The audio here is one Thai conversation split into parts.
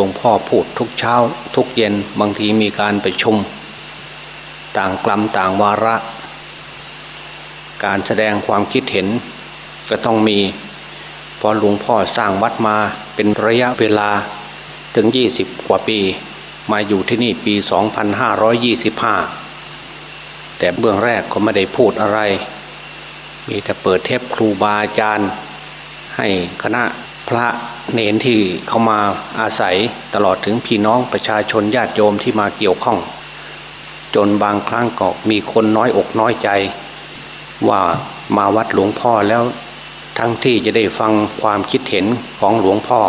หลวงพ่อพูดทุกเช้า ทุกเย็นบางทีมีการประชุม ต่างกลัมต่างวาระ การแสดงความคิดเห็น ก็ต้องมีพอหลวงพ่อสร้างวัดมาเป็นระยะเวลาถึง 20 กว่าปี มาอยู่ที่นี่ปี 2525 แต่เบื้องแรกก็ไม่ได้พูดอะไร มีแต่เปิดเทปครูบาอาจารย์ ให้คณะ พระเนนที่เขามาอาศัยตลอดถึงพี่น้องประชาชนญาติโยมที่มาเกี่ยวข้อง จนบางครั้งก็มีคนน้อยอกน้อยใจ ว่ามาวัดหลวงพ่อแล้วทั้งที่จะได้ฟังความคิดเห็นของหลวงพ่อ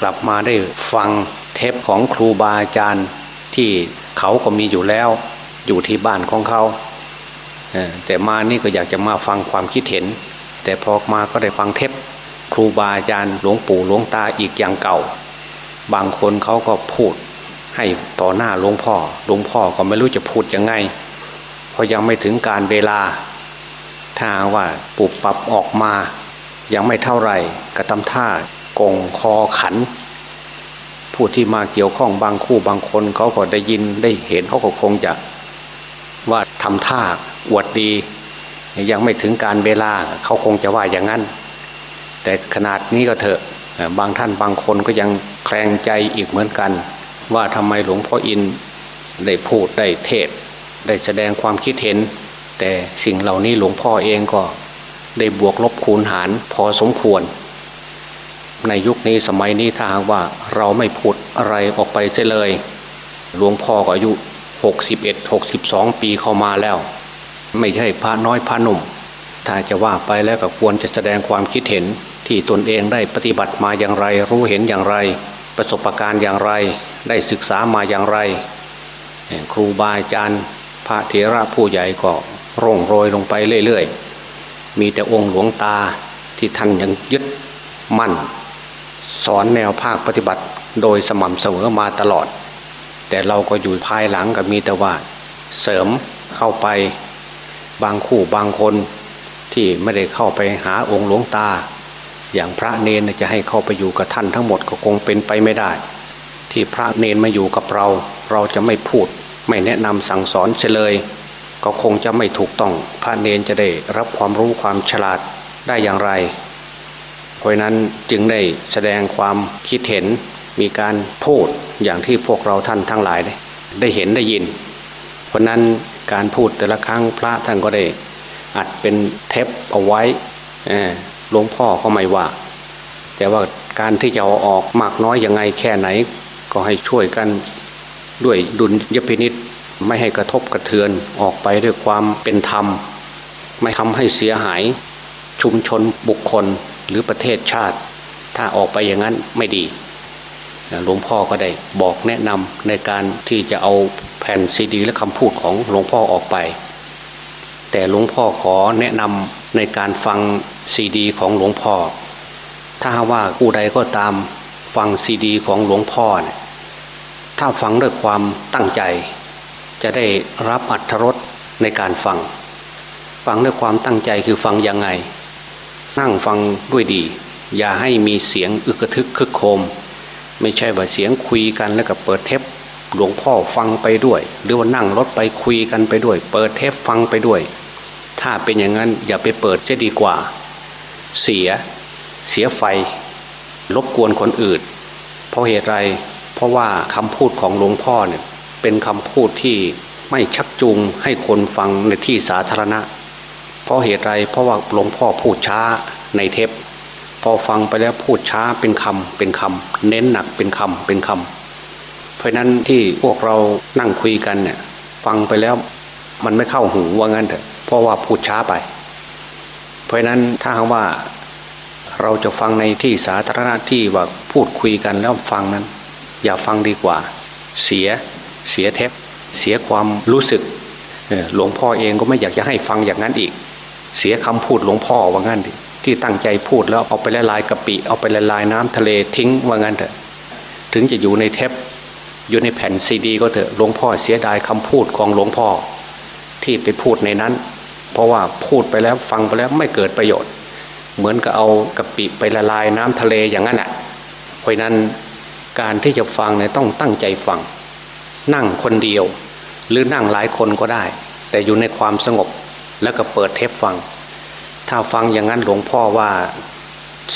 กลับมาได้ฟังเทปของครูบาอาจารย์ที่เขาก็มีอยู่แล้ว อยู่ที่บ้านของเขาแต่มานี่ก็อยากจะมาฟังความคิดเห็น แต่พอมาก็ได้ฟังเทป รูบาอาจารย์หลวงปู่หลวงตาอีกอย่างเก่า บางคนเขาก็พูดให้ต่อหน้าหลวงพ่อหลวงพ่อก็ไม่รู้จะพูดยังไง เพราะยังไม่ถึงการเวลา ถ้าว่าปุบปับออกมา ยังไม่เท่าไหร่กระทำท่ากงคอขัน ผู้ที่มาเกี่ยวข้องบางคู่บางคนเขาก็ได้ยินได้เห็นเขาก็คงจะว่าทำท่าอวดดี ยังไม่ถึงการเวลาเขาคงจะว่าอย่างนั้น แต่ขนาดนี้ก็เถอะบางท่านบางคนก็ยังแคลงใจอีกเหมือนกัน ว่าทำไมหลวงพ่ออินได้พูดได้เทศ ได้แสดงความคิดเห็น แต่สิ่งเหล่านี้หลวงพ่อเองก็ได้บวกลบคูณหารพอสมควร ในยุคนี้สมัยนี้ถ้าหากว่าเราไม่พูดอะไรออกไปเสียเลยหลวงพ่อก็อายุ61 62 ปีเข้ามาแล้ว ไม่ใช่พระน้อยพระหนุ่ม ถ้าจะว่าไปแล้วก็ควรจะแสดงความคิดเห็น ที่ตนเองได้ปฏิบัติมาอย่างไร รู้เห็นอย่างไร ประสบะการณ์อย่างไร ได้ศึกษามาอย่างไร ครูบาอาจารย์พระเถระผู้ใหญ่ก็ร่งโรยลงไปเรื่อยๆ มีแต่องค์หลวงตาที่ท่านยังยึดมั่น สอนแนวภาคปฏิบัติโดยสม่ำเสมอมาตลอด แต่เราก็อยู่ภายหลังก็มีแต่ว่าเสริมเข้าไปบางคู่บางคนที่ไม่ได้เข้าไปหาองค์หลวงตา อย่างพระเนนจะให้เข้าไปอยู่กับท่านทั้งหมดก็คงเป็นไปไม่ได้ ที่พระเนนมาอยู่กับเรา เราจะไม่พูด ไม่แนะนำสั่งสอนเฉลย ก็คงจะไม่ถูกต้อง พระเนนจะได้รับความรู้ความฉลาดได้อย่างไร เพราะนั้นจึงได้แสดงความคิดเห็นมีการพูดอย่างที่พวกเราท่านทั้งหลายได้เห็นได้ยิน เพราะนั้นการพูดแต่ละครั้งพระท่านก็ได้อัดเป็นเทปเอาไว้ หลวงพ่อก็ไม่ว่า แต่ว่าการที่จะเอาออกมากน้อยยังไงแค่ไหน ก็ให้ช่วยกันด้วยดุลยพินิษไม่ให้กระทบกระเทือนออกไปด้วยความเป็นธรรม ไม่ทำให้เสียหายชุมชนบุคคลหรือประเทศชาติ ถ้าออกไปอย่างนั้นไม่ดีหลวงพ่อก็ได้บอกแนะนำในการที่จะเอาแผ่นซีดี และคำพูดของหลวงพ่อออกไป แต่หลวงพ่อขอแนะนำ ในการฟังซีดี ของหลวงพ่อ ถ้าว่าผู้ใดก็ตามฟังซีดี ของหลวงพ่อเนี่ยถ้าฟังด้วยความตั้งใจ จะได้รับอัตรสในการฟัง ฟังด้วยความตั้งใจคือฟังยังไง นั่งฟังด้วยดี อย่าให้มีเสียงอึกทึกคึกโคม ไม่ใช่ว่าเสียงคุยกันแล้วก็เปิดเทปหลวงพ่อฟังไปด้วย หรือว่านั่งรถไปคุยกันไปด้วย เปิดเทปฟังไปด้วย ถ้าเป็นอย่างนั้นอย่าไปเปิดจะดีกว่า เสียเสียไฟรบกวนคนอื่น เพราะเหตุไร เพราะว่าคำพูดของหลวงพ่อเนี่ยเป็นคำพูดที่ไม่ชักจูงให้คนฟังในที่สาธารณะ เพราะเหตุไรเพราะว่าหลวงพ่อพูดช้าในเทปพอฟังไปแล้วพูดช้าเป็นคำเป็นคำเน้นหนักเป็นคำเป็นคำเพราะนั้นที่พวกเรานั่งคุยกันเนี่ยฟังไปแล้ว มันไม่เข้าหูว่างั้นเถอะเพราะว่าพูดช้าไป เพราะนั้นถ้าว่าเราจะฟังในที่สาธารณะที่ว่าพูดคุยกันแล้วฟังนั้น อย่าฟังดีกว่า เสียเสียเทปเสียความรู้สึกหลวงพ่อเองก็ไม่อยากจะให้ฟังอย่างนั้นอีก เสียคำพูดหลวงพ่อว่างั้นดิที่ตั้งใจพูดแล้วเอาไปละลายกะปิเอาไปละลายน้ำทะเลทิ้งว่างั้นเถอะถึงจะอยู่ในเทปอยู่ในแผ่นซีดี ก็เถอะหลวงพ่อเสียดายคำพูดของหลวงพ่อ ที่ไปพูดในนั้น เพราะว่าพูดไปแล้วฟังไปแล้วไม่เกิดประโยชน์ เหมือนกับเอากะปิไปละลายน้ำทะเลอย่างนั้นอะเพราะนั้นการที่จะฟังเนี่ยต้องตั้งใจฟัง นั่งคนเดียว หรือนั่งหลายคนก็ได้ แต่อยู่ในความสงบแล้วก็เปิดเทปฟัง ถ้าฟังอย่างนั้นหลวงพ่อว่า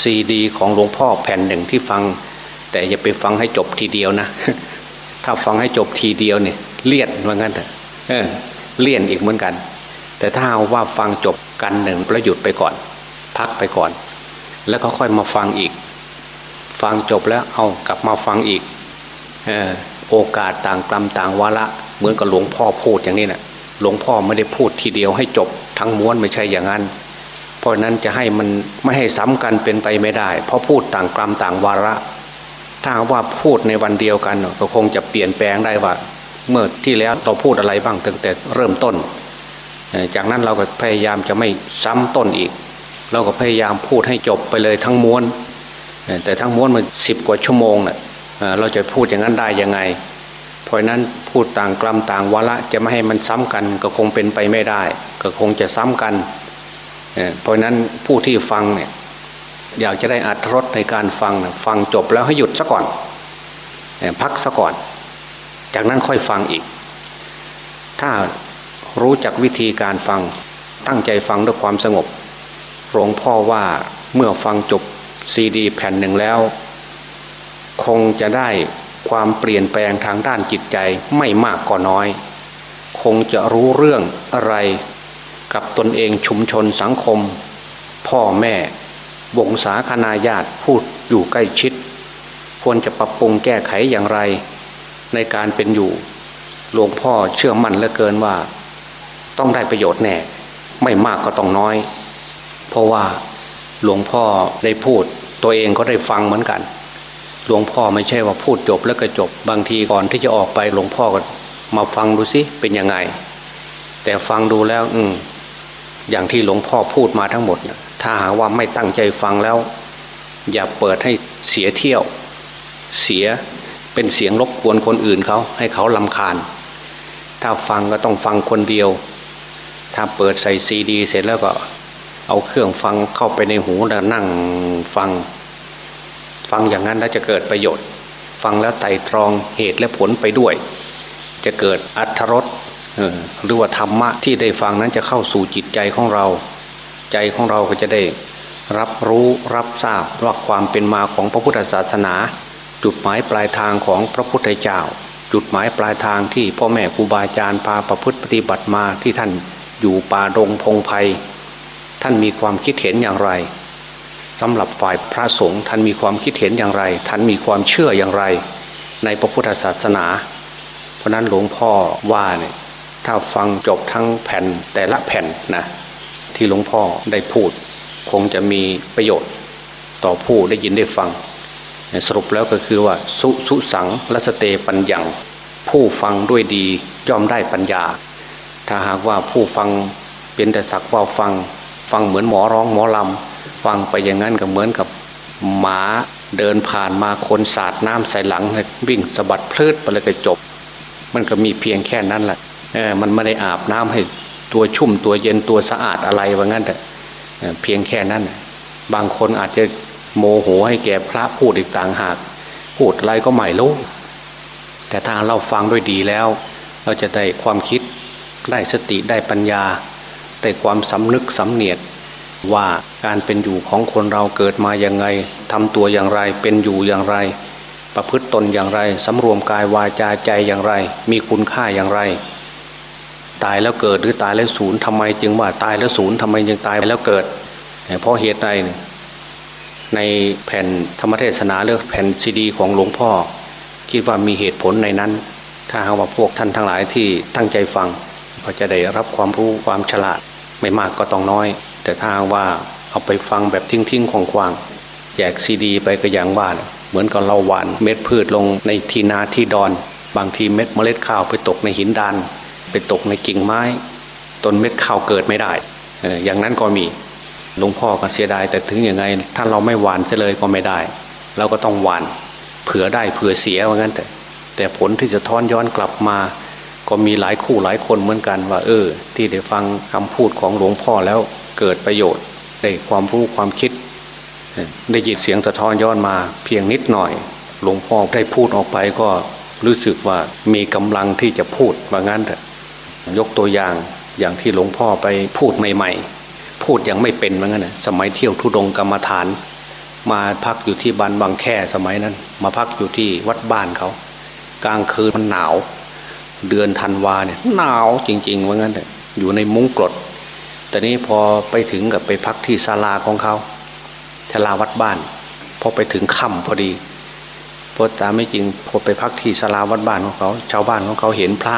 ซีดี ของหลวงพ่อแผ่นหนึ่งที่ฟัง แต่อย่าไปฟังให้จบทีเดียวนะ ถ้าฟังให้จบทีเดียวเนี่ยเลียนเหมือนกันเถอะ เลี่ยนอีกเหมือนกัน แต่ถ้าว่าฟังจบกันหนึ่งแล้วหยุดไปก่อน พักไปก่อน แล้วก็ค่อยมาฟังอีก ฟังจบแล้วเอากลับมาฟังอีกออโอกาสต่างกลัมต่างวาระเหมือนกับหลวงพ่อพูดอย่างนี้นะ่ะหลวงพ่อไม่ได้พูดทีเดียวให้จบทั้งม้วนไม่ใช่อย่างนั้น เพราะนั้นจะให้มันไม่ให้ซ้ำกันเป็นไปไม่ได้ เพราะพูดต่างกลัมต่างวาระ ถ้าว่าพูดในวันเดียวกันก็คงจะเปลี่ยนแปลงได้ว่า เมื่อที่แล้วเราพูดอะไรบ้างตั้งแต่เริ่มต้น จากนั้นเราก็พยายามจะไม่ซ้ำต้นอีก เราก็พยายามพูดให้จบไปเลยทั้งม้วน แต่ทั้งม้วนมันสิบกว่าชั่วโมงเนะ่ะเราจะพูดอย่างนั้นได้ยังไง เพราะนั้นพูดต่างกลัมต่างวาระจะไม่ให้มันซ้ำกันก็คงเป็นไปไม่ได้ ก็คงจะซ้ำกัน เพราะนั้นผู้ที่ฟังเนี่ยอยากจะได้อัดรสในการฟังนะฟังจบแล้วให้หยุดซะก่อนพักซะก่อน จากนั้นค่อยฟังอีก ถ้ารู้จักวิธีการฟังตั้งใจฟังด้วยความสงบหลวงพ่อว่าเมื่อฟังจบซีดีแผ่นหนึ่งแล้ว คงจะได้ความเปลี่ยนแปลงทางด้านจิตใจไม่มากก็น้อย คงจะรู้เรื่องอะไรกับตนเองชุมชนสังคม พ่อแม่วงศาคณาญาติพูดอยู่ใกล้ชิด ควรจะปรับปรุงแก้ไขอย่างไร ในการเป็นอยู่หลวงพ่อเชื่อมั่นเหลือเกินว่า ต้องได้ประโยชน์แน่ ไม่มากก็ต้องน้อย เพราะว่าหลวงพ่อได้พูด ตัวเองก็ได้ฟังเหมือนกัน หลวงพ่อไม่ใช่ว่าพูดจบแล้วก็จบบางทีก่อนที่จะออกไปหลวงพ่อก็มาฟังดูสิเป็นยังไง แต่ฟังดูแล้ว อืมอย่างที่หลวงพ่อพูดมาทั้งหมดถ้าหากว่าไม่ตั้งใจฟังแล้ว อย่าเปิดให้เสียเที่ยว เสีย เป็นเสียงรบกวนคนอื่นเขาให้เขาลำคาญ ถ้าฟังก็ต้องฟังคนเดียว ถ้าเปิดใส่ซีดี เสร็จแล้วก็เอาเครื่องฟังเข้าไปในหูแล้วนั่งฟัง ฟังอย่างนั้นแล้วจะเกิดประโยชน์ ฟังแล้วไต่ตรองเหตุและผลไปด้วย จะเกิดอัธรสหรือว่าธรรมะที่ได้ฟังนั้นจะเข้าสู่จิตใจของเรา ใจของเราก็จะได้รับรู้รับทราบว่าความเป็นมาของพระพุทธศาสนา จุดหมายปลายทางของพระพุทธเจ้า จุดหมายปลายทางที่พ่อแม่ครูบาอาจารย์พาประพฤติปฏิบัติมาที่ท่านอยู่ป่าดงพงไพ่ท่านมีความคิดเห็นอย่างไรสำหรับฝ่ายพระสงฆ์ท่านมีความคิดเห็นอย่างไร ท่านมีความเชื่ออย่างไร ในพระพุทธศาสนา เพราะนั้นหลวงพ่อว่าเนี่ยถ้าฟังจบทั้งแผ่นแต่ละแผ่นนะที่หลวงพ่อได้พูด คงจะมีประโยชน์ ต่อผู้ได้ยินได้ฟัง สรุปแล้วก็คือว่าสุสุสังลัสเตปัญญัง ผู้ฟังด้วยดีย่อมได้ปัญญา ถ้าหากว่าผู้ฟังเป็นแต่สักว่าฟัง ฟังเหมือนหมอร้องหมอลำฟังไปอย่างนั้นก็เหมือนกับหมาเดินผ่านมาคนสาดน้ำใส่หลังวิ่งสะบัดพลืดไปเลยก็จบ มันก็มีเพียงแค่นั้นแหละเออมันไม่ได้อาบน้ำให้ตัวชุ่มตัวเย็นตัวสะอาดอะไรว่างั้นแต่เพียงแค่นั้น บางคนอาจจะ โมโหให้แก่พระพูดอีกต่างหาก พูดอะไรก็ไม่รู้แต่ถ้าเราฟังด้วยดีแล้ว เราจะได้ความคิดได้สติได้ปัญญา ได้ความสำนึกสำเนียดว่าการเป็นอยู่ของคนเราเกิดมาอย่างไรทำตัวอย่างไรเป็นอยู่อย่างไร ประพฤติตนอย่างไรสำรวมกายวาจาใจอย่างไร มีคุณค่าอย่างไร ตายแล้วเกิดหรือตายแล้วศูนย์ทำไมจึงว่าตายแล้วศูนย์ทำไมจึงตายแล้วเกิดเพราะเหตุใด ในแผ่นธรรมเทศนาเรื่อแผ่นซีดี ของหลวงพ่อ คิดว่ามีเหตุผลในนั้น ถ้าหากว่าพวกท่านทั้งหลายที่ตั้งใจฟัง ก็จะได้รับความรู้ความฉลาดไม่มากก็ต้องน้อย แต่ถ้าว่าเอาไปฟังแบบทิ้งทิ้งของควางแจกซีดี ไปก็อย่างว่าเหมือนกับเราหวานเม็ดพืชลงในทีนาที่ดอน บางทีเม็ดเมล็ดข้าวไปตกในหินดานไปตกในกิ่งไม้ ต้นเม็ดข้าวเกิดไม่ได้อย่างนั้นก็มี หลวงพ่อก็เสียดายแต่ถึงยังไง ถ้าเราไม่หวานเฉลยก็ไม่ได้ เราก็ต้องหวานเผื่อได้เผื่อเสียว่างั้นแต่แต่ผลที่จะท้อนย้อนกลับมา ก็มีหลายคู่หลายคนเหมือนกันว่า เออ ที่ได้ฟังคำพูดของหลวงพ่อแล้วเกิดประโยชน์ได้ความรู้ความคิด ได้ยินเสียงสะท้อนย้อนมา เพียงนิดหน่อย หลวงพ่อได้พูดออกไปก็รู้สึกว่ามีกำลังที่จะพูดว่างั้นเถอะยกตัวอย่างอย่างที่หลวงพ่อไปพูดใหม่ ๆ พูดยังไม่เป็นว่างั้นนะสมัยเที่ยวทุดงกรรมฐาน มาพักอยู่ที่บ้านบางแค่สมัยนั้น มาพักอยู่ที่วัดบ้านเขา กลางคืนมันหนาว เดือนธันวาเนี่ยหนาวจริงๆว่างั้นเถอะอยู่ในมุ้งกรดแต่นี้พอไปถึงกับไปพักที่ศาลาของเขาศาลาวัดบ้าน พอไปถึงค่ำพอดีพอตามไม่จริงพอไปพักที่ศาลาวัดบ้านของเขา ชาวบ้านของเขาเห็นพระ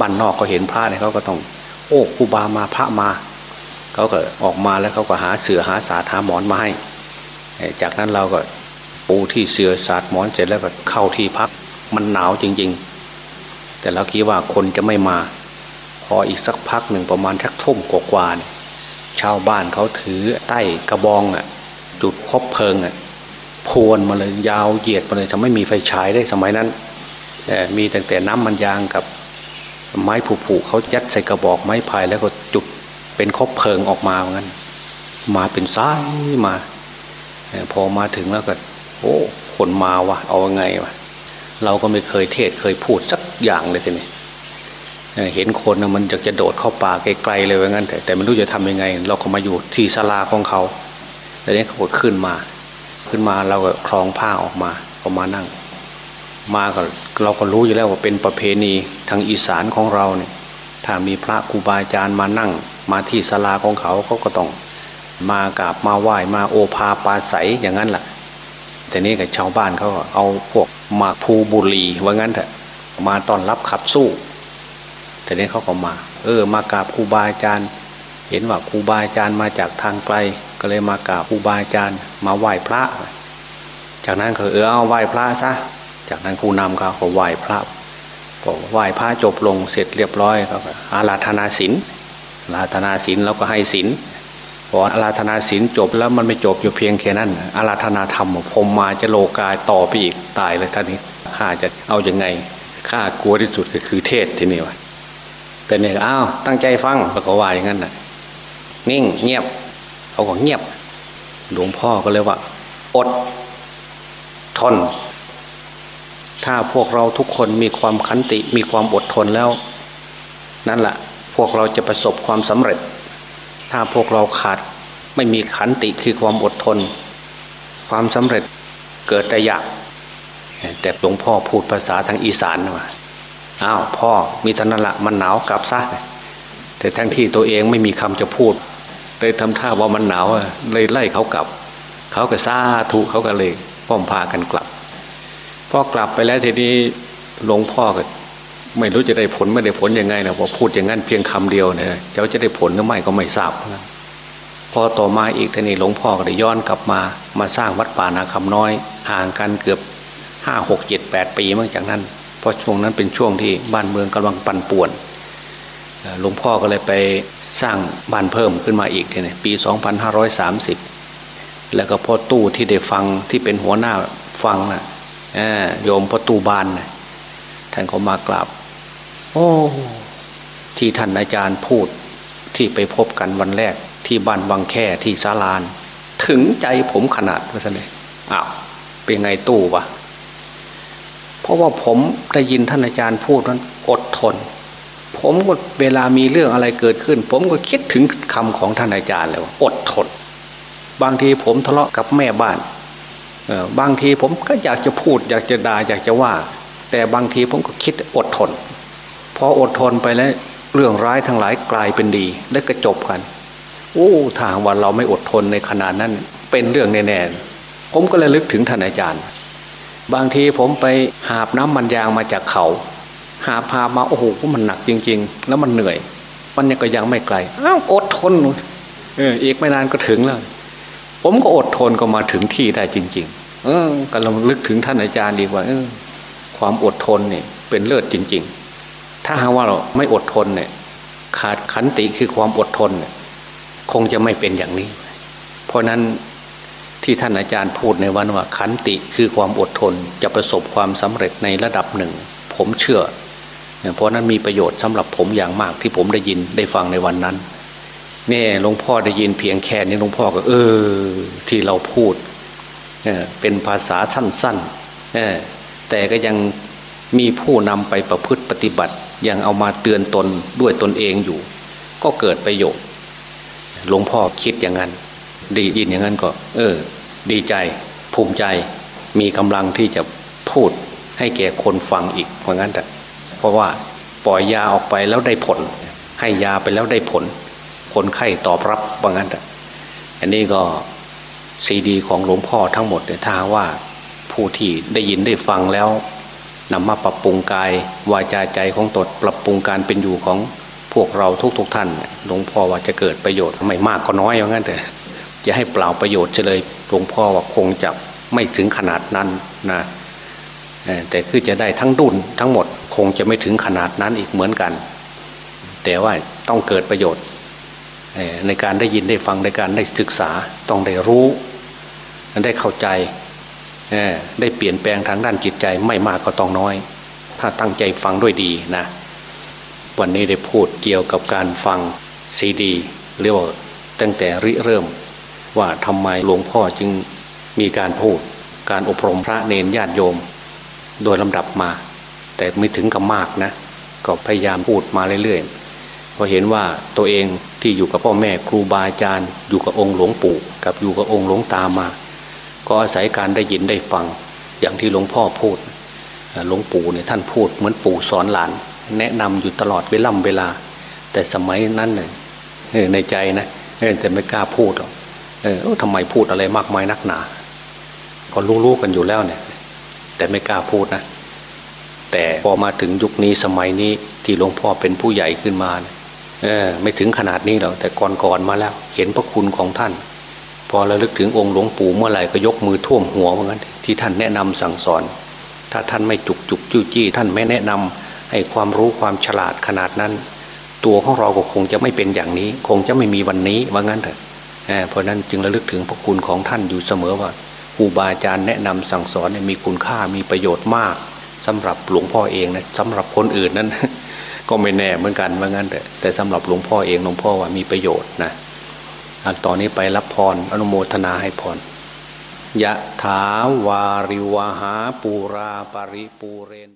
บ้านนอกเขาเห็นพระเนี่ยเขาก็ต้อง โอ้ครูบามาพระมา เขาก็ออกมาแล้วเขาก็หาเสือหาสาหาหมอนมาให้ จากนั้นเราก็ปูที่เสือสาดหมอนเสร็จแล้วก็เข้าที่พักมันหนาวจริง ๆ แต่เราคิดว่าคนจะไม่มา พออีกสักพักหนึ่งประมาณทักทุ่มกว่าๆเนี่ยชาวบ้านเขาถือใต้กระบองอะจุดคบเพลิงอะพวนมาเลยยาวเหยียดมาเลยทำไม่มีไฟฉายได้สมัยนั้นแต่มีแต่แต่น้ำมันยางกับไม้ผุๆเขายัดใส่กระบอกไม้พายแล้วก็จุด เป็นคบเพลิงออกมาเหมือนกันมาเป็นซ้ายมาพอมาถึงแล้วก็โอ้คนมาวะเอาไงวะเราก็ไม่เคยเทศเคยพูดสักอย่างเลยทีนี้เห็นคนมันจะจะโดดเข้าป่าไกลๆเลยว่างั้นแต่แต่ไม่รู้จะทำยังไง เราก็มาอยู่ที่ศาลาของเขาแต่นี้เขาก็ขึ้นมา ขึ้นมาเราก็คลองผ้าออกมาก็มานั่ง มาก็เราก็รู้อยู่แล้วว่าเป็นประเพณีทางอีสานของเราเนี่ยถ้ามีพระครูบาอาจารย์มานั่ง มาที่ศาลาของเขาเขาก็ต้องมากราบมาไหว้มาโอภาปาใสอย่างนั้นแหละแต่นี้กับชาวบ้านเขาเอาพวกหมากภูบุรีว่างั้นเถอะมาต้อนรับขับสู้แต่นี้เขาก็มา เออ มากราบครูบาอาจารย์ เห็นว่าครูบาอาจารย์มาจากทางไกล ก็เลยมากราบครูบาอาจารย์ มาไหว้พระ จากนั้นเขาเออเอาไหว้พระซะจากนั้นครูนำเขาเขาไหว้พระพอไหว้พระจบลงเสร็จเรียบร้อยเขาก็อาราธนาศีล อาราธนาศีลแล้วก็ให้ศีลพออาราธนาศีลจบแล้วมันไม่จบอยู่เพียงแค่นั้น อาราธนาธรรมพรมมาจะโลกายต่อไปอีกตายเลยท่านนี้ข้าจะเอาอยัางไงข้ากลัวที่สุดก็คือเทศทีนี้วะแต่เนี่ยอ้าวตั้งใจฟังแล้วก็ว่าอย่างนั้นนะนิ่งเงียบเขาก็เงียบ หลวงพ่อก็เลยว่า อด ทน ถ้าพวกเราทุกคนมีความขันติมีความอดทนแล้ว นั่นแหละ พวกเราจะประสบความสำเร็จ ถ้าพวกเราขาดไม่มีขันติคือความอดทน ความสำเร็จเกิดได้ยากแต่หลวงพ่อพูดภาษาทางอีสานว่าอ้าวพ่อมีท่านั้นละมันหนาวกลับซะแต่ทั้งที่ตัวเองไม่มีคำจะพูดเลยทำท่าว่ามันหนาวเลยไล่เขากลับ เขาก็ซาทุเขาก็เลยป้อมพากันกลับพ่อกลับไปแล้วทีนี้หลวงพ่อก็ ไม่รู้จะได้ผลไม่ได้ผลยังไงนะพอพูดอย่างนั้นเพียงคำเดียวเนี่ยเจ้าจะได้ผลหรือไม่ก็ไม่ทราบพอต่อมาอีกทีนี้หลวงพ่อก็ได้ย้อนกลับมามาสร้างวัดป่านาคำน้อย ห่างกันเกือบห้าหกเจ็ดแปดปีเมื่อจากนั้น เพราะช่วงนั้นเป็นช่วงที่บ้านเมืองกำลังปั่นป่วนหลวงพ่อก็เลยไปสร้างบ้านเพิ่มขึ้นมาอีกทีนี้ปี 2530 แล้วก็พ่อตู้ที่ได้ฟังที่เป็นหัวหน้าฟังนะโยมพ่อตู้บานนะท่านเขามากราบ โอ้ที่ท่านอาจารย์พูดที่ไปพบกันวันแรกที่บ้านบางแค่ที่สาลาน ถึงใจผมขนาดว่าสันเอ้าวเป็นไงตู้วะเพราะว่าผมได้ยินท่านอาจารย์พูดนั้นอดทน ผมก็เวลามีเรื่องอะไรเกิดขึ้น ผมก็คิดถึงคำของท่านอาจารย์เลยว่าอดทน บางทีผมทะเลาะกับแม่บ้านเออบางทีผมก็อยากจะพูด อยากจะด่าอยากจะว่า แต่บางทีผมก็คิดอดทน พออดทนไปแล้วเรื่องร้ายทั้งหลายกลายเป็นดีและก็จบกันโอ้ทางวันเราไม่อดทนในขนาดนั้น เป็นเรื่องแน่ๆผมก็เลยลึกถึงท่านอาจารย์ บางทีผมไปหาบน้ำมันยางมาจากเขา หาพามาโอ้โหมันหนักจริง ๆ แล้วมันเหนื่อย มันยังก็ยังไม่ไกลอ้าวอดทนเอออีกไม่นานก็ถึงแล้วผมก็อดทนก็มาถึงที่ได้จริง ๆ เออก็ลองลึกถึงท่านอาจารย์ดีกว่าเออความอดทนเนี่ยเป็นเลิศจริง ๆ ถ้าหากว่าเราไม่อดทนเนี่ย ขาดขันติคือความอดทนเนี่ยคงจะไม่เป็นอย่างนี้ เพราะนั้นที่ท่านอาจารย์พูดในวันว่า ขันติคือความอดทนจะประสบความสำเร็จในระดับหนึ่ง ผมเชื่อ เพราะนั้นมีประโยชน์สำหรับผมอย่างมากที่ผมได้ยินได้ฟังในวันนั้นนี่หลวงพ่อได้ยินเพียงแค่นี้หลวงพ่อก็ เออ ที่เราพูดเป็นภาษาสั้นเออแต่ก็ยังมีผู้นำไปประพฤติปฏิบัติ ยังเอามาเตือนตนด้วยตนเองอยู่ ก็เกิดประโยชน์หลวงพ่อคิดอย่างนั้น ดียินอย่างนั้นก็ เออ ดีใจภูมิใจมีกำลังที่จะพูดให้แก่คนฟังอีกเหมือนกันแต่เพราะว่าปล่อยยาออกไปแล้วได้ผล ให้ยาไปแล้วได้ผล คนไข้ตอบรับว่างั้นแต่อันนี้ก็ซีดี ของหลวงพ่อทั้งหมดเนี่ยถ้าว่าผู้ที่ได้ยินได้ฟังแล้ว นำมาปรับปรุงกายวาจาใจของตนปรับปรุงการเป็นอยู่ของพวกเราทุกๆทท่านหลวงพ่อว่าจะเกิดประโยชน์ไม่มากก็น้อยว่างนั้นแต่จะให้เปล่าประโยชน์เฉลยหลวงพ่อว่าคงจะไม่ถึงขนาดนั้นนะแต่คือจะได้ทั้งดุนทั้งหมดคงจะไม่ถึงขนาดนั้นอีกเหมือนกัน แต่ว่าต้องเกิดประโยชน์ในการได้ยินได้ฟังในการได้ศึกษาต้องได้รู้ ได้เข้าใจ ได้เปลี่ยนแปลงทางด้านจิตใจไม่มากก็ต้องน้อย ถ้าตั้งใจฟังด้วยดีนะ วันนี้ได้พูดเกี่ยวกับการฟังซีดีเรียกว่าตั้งแต่ริเริ่ม ว่าทำไมหลวงพ่อจึงมีการพูด การอบรมพระเนนญาติโยม โดยลำดับมา แต่ไม่ถึงกับมากนะ ก็พยายามพูดมาเรื่อยๆเพราะเห็นว่าตัวเองที่อยู่กับพ่อแม่ครูบาอาจารย์ อยู่กับองค์หลวงปู่ กับอยู่กับองค์หลวงตามา ก็อาศัยการได้ยินได้ฟังอย่างที่หลวงพ่อพูดหลวงปู่เนี่ยท่านพูดเหมือนปู่สอนหลาน แนะนำอยู่ตลอดเวล่ำเวลา แต่สมัยนั้นเนี่ยในใจนะแต่ไม่กล้าพูดหรอกเออทำไมพูดอะไรมากมายนักหนา ก็รู้ๆกันอยู่แล้วเนี่ย แต่ไม่กล้าพูดนะ แต่พอมาถึงยุคนี้สมัยนี้ที่หลวงพ่อเป็นผู้ใหญ่ขึ้นมาเออไม่ถึงขนาดนี้หรอกแต่ก่อนๆมาแล้ว เห็นพระคุณของท่าน อระลึกถึงองค์หลวงปู่เมื่อไหร่ก็ยกมือท่วมหัวเหมือนกันที่ท่านแนะนำสั่งสอน ถ้าท่านไม่จุกจุกจู้จี้ท่านไม่แนะนำให้ความรู้ความฉลาดขนาดนั้น ตัวของเราก็คงจะไม่เป็นอย่างนี้ คงจะไม่มีวันนี้ว่างั้นเถอะเพราะนั้นจึงระลึกถึงพระคุณของท่านอยู่เสมอว่าครูบาอาจารย์แนะนำสั่งสอนมีคุณค่ามีประโยชน์มากสำหรับหลวงพ่อเองนะสำหรับคนอื่นนั้น ก็ไม่แน่เหมือนกันว่างั้นแต่แต่สำหรับหลวงพ่อเองหลวงพ่อว่ามีประโยชน์นะ ตอนนี้ไปรับพรอนุโมทนาให้พรยะถาวาริวหาปูราปริปูเรน